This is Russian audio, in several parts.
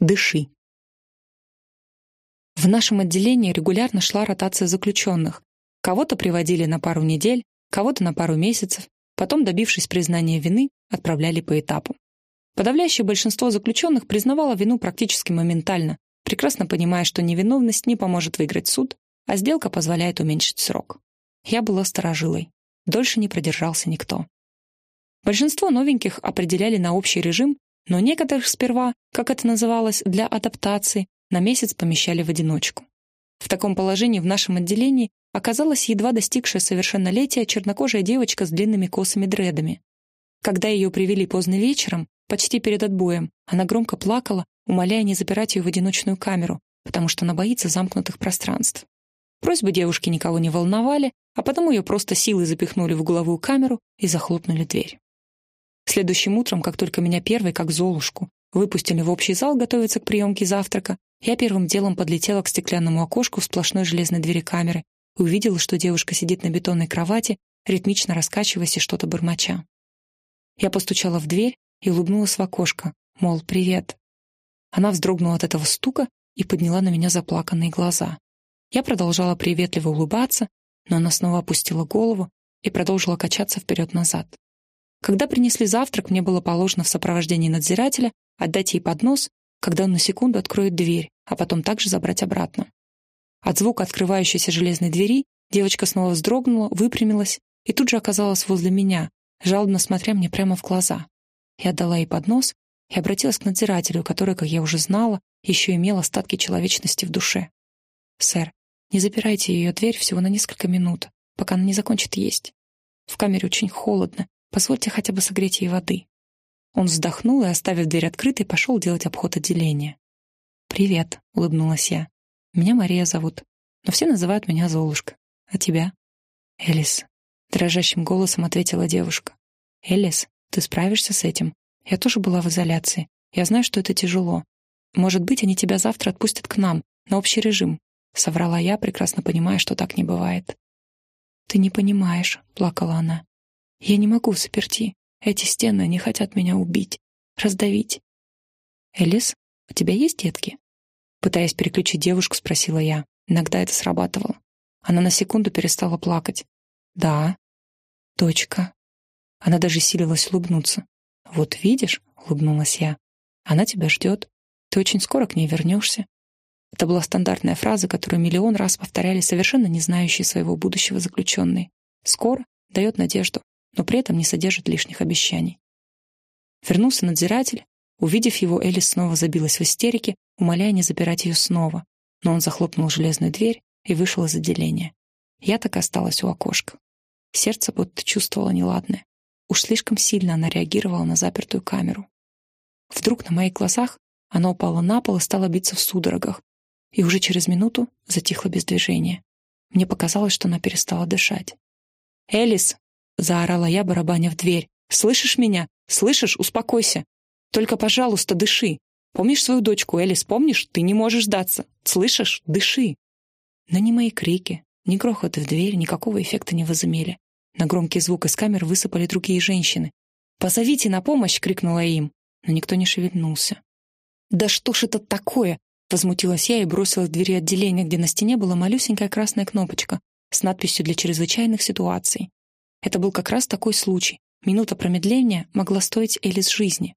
Дыши. В нашем отделении регулярно шла ротация заключенных. Кого-то приводили на пару недель, кого-то на пару месяцев, потом, добившись признания вины, отправляли по этапу. Подавляющее большинство заключенных признавало вину практически моментально, прекрасно понимая, что невиновность не поможет выиграть суд, а сделка позволяет уменьшить срок. Я была сторожилой. Дольше не продержался никто. Большинство новеньких определяли на общий режим, но некоторых сперва, как это называлось, для адаптации, на месяц помещали в одиночку. В таком положении в нашем отделении оказалась едва достигшая совершеннолетия чернокожая девочка с длинными косыми дредами. Когда ее привели поздно вечером, почти перед отбоем, она громко плакала, умоляя не запирать ее в одиночную камеру, потому что она боится замкнутых пространств. Просьбы девушки никого не волновали, а потому ее просто силой запихнули в угловую камеру и захлопнули дверь. Следующим утром, как только меня первой, как Золушку, выпустили в общий зал готовиться к приемке завтрака, я первым делом подлетела к стеклянному окошку в сплошной железной двери камеры и увидела, что девушка сидит на бетонной кровати, ритмично раскачиваясь и что-то бормоча. Я постучала в дверь и улыбнулась в окошко, мол, привет. Она вздрогнула от этого стука и подняла на меня заплаканные глаза. Я продолжала приветливо улыбаться, но она снова опустила голову и продолжила качаться вперед-назад. Когда принесли завтрак, мне было положено в сопровождении надзирателя отдать ей поднос, когда он на секунду откроет дверь, а потом также забрать обратно. От звука открывающейся железной двери девочка снова вздрогнула, выпрямилась и тут же оказалась возле меня, жалобно смотря мне прямо в глаза. Я отдала ей поднос и обратилась к надзирателю, который, как я уже знала, еще имел остатки человечности в душе. «Сэр, не запирайте ее дверь всего на несколько минут, пока она не закончит есть. В камере очень холодно, Позвольте хотя бы согреть ей воды». Он вздохнул и, оставив дверь открытой, пошел делать обход отделения. «Привет», — улыбнулась я. «Меня Мария зовут, но все называют меня Золушка. А тебя?» «Элис», — дрожащим голосом ответила девушка. «Элис, ты справишься с этим? Я тоже была в изоляции. Я знаю, что это тяжело. Может быть, они тебя завтра отпустят к нам, на общий режим», — соврала я, прекрасно понимая, что так не бывает. «Ты не понимаешь», — плакала она. Я не могу заперти. Эти стены не хотят меня убить, раздавить. «Элис, у тебя есть детки?» Пытаясь переключить девушку, спросила я. Иногда это срабатывало. Она на секунду перестала плакать. «Да». «Дочка». Она даже силилась улыбнуться. «Вот видишь», — улыбнулась я, — «она тебя ждет. Ты очень скоро к ней вернешься». Это была стандартная фраза, которую миллион раз повторяли совершенно не знающие своего будущего заключенные. «Скоро» дает надежду но при этом не содержит лишних обещаний. Вернулся надзиратель. Увидев его, Элис снова забилась в истерике, умоляя не запирать ее снова, но он захлопнул железную дверь и вышел из отделения. Я так и осталась у окошка. Сердце будто чувствовало неладное. Уж слишком сильно она реагировала на запертую камеру. Вдруг на моих глазах она упала на пол и стала биться в судорогах, и уже через минуту затихла без движения. Мне показалось, что она перестала дышать. «Элис!» Заорала я, барабаня в дверь. «Слышишь меня? Слышишь? Успокойся. Только, пожалуйста, дыши. Помнишь свою дочку, Элис, помнишь? Ты не можешь сдаться. Слышишь? Дыши!» Но ни мои крики, ни грохоты в дверь никакого эффекта не возымели. На громкий звук из камер высыпали другие женщины. «Позовите на помощь!» — крикнула им. Но никто не шевельнулся. «Да что ж это такое?» — возмутилась я и бросилась к двери отделения, где на стене была малюсенькая красная кнопочка с надписью «Для чрезвычайных ситуаций». Это был как раз такой случай. Минута промедления могла стоить Элис жизни.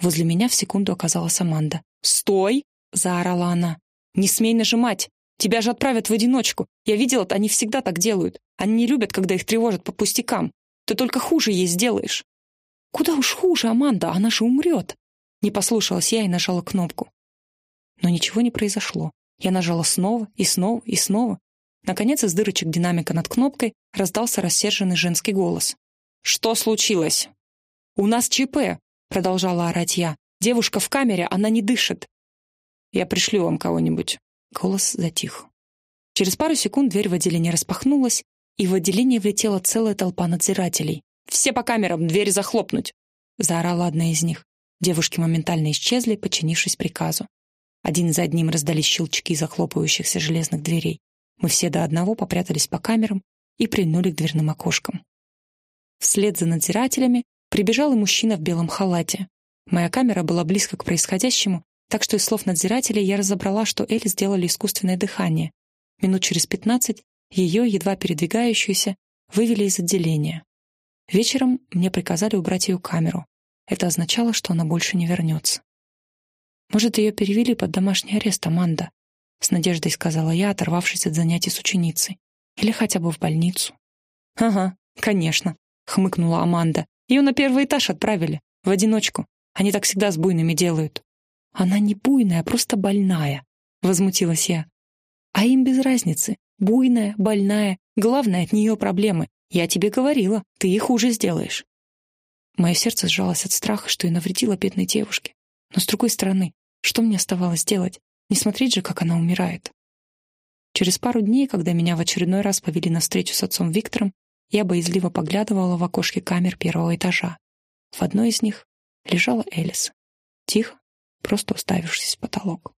Возле меня в секунду оказалась Аманда. «Стой!» — заорала она. «Не смей нажимать! Тебя же отправят в одиночку. Я видела, они всегда так делают. Они не любят, когда их тревожат по пустякам. Ты только хуже ей сделаешь». «Куда уж хуже, Аманда, она же умрет!» Не послушалась я и нажала кнопку. Но ничего не произошло. Я нажала снова и снова и снова, Наконец из дырочек динамика над кнопкой раздался рассерженный женский голос. «Что случилось?» «У нас ЧП», — продолжала орать я. «Девушка в камере, она не дышит». «Я пришлю вам кого-нибудь». Голос затих. Через пару секунд дверь в отделение распахнулась, и в отделение влетела целая толпа надзирателей. «Все по камерам, дверь захлопнуть!» — заорала одна из них. Девушки моментально исчезли, подчинившись приказу. Один за одним раздались щелчки захлопывающихся железных дверей. Мы все до одного попрятались по камерам и прильнули к дверным окошкам. Вслед за надзирателями прибежал и мужчина в белом халате. Моя камера была близко к происходящему, Так что из слов надзирателей я разобрала, что Элли сделали искусственное дыхание. Минут через пятнадцать ее, едва передвигающуюся, вывели из отделения. Вечером мне приказали убрать ее камеру. Это означало, что она больше не вернется. «Может, ее перевели под домашний арест, Аманда?» — с надеждой сказала я, оторвавшись от занятий с ученицей. «Или хотя бы в больницу». «Ага, конечно», — хмыкнула Аманда. «Ее на первый этаж отправили, в одиночку. Они так всегда с буйными делают». «Она не буйная, а просто больная», — возмутилась я. «А им без разницы. Буйная, больная. Главное, от нее проблемы. Я тебе говорила, ты их хуже сделаешь». Мое сердце сжалось от страха, что и навредила бедной девушке. Но с другой стороны, что мне оставалось делать? Не смотреть же, как она умирает. Через пару дней, когда меня в очередной раз повели на встречу с отцом Виктором, я боязливо поглядывала в окошки камер первого этажа. В одной из них лежала Элис, тихо, просто уставившись в потолок.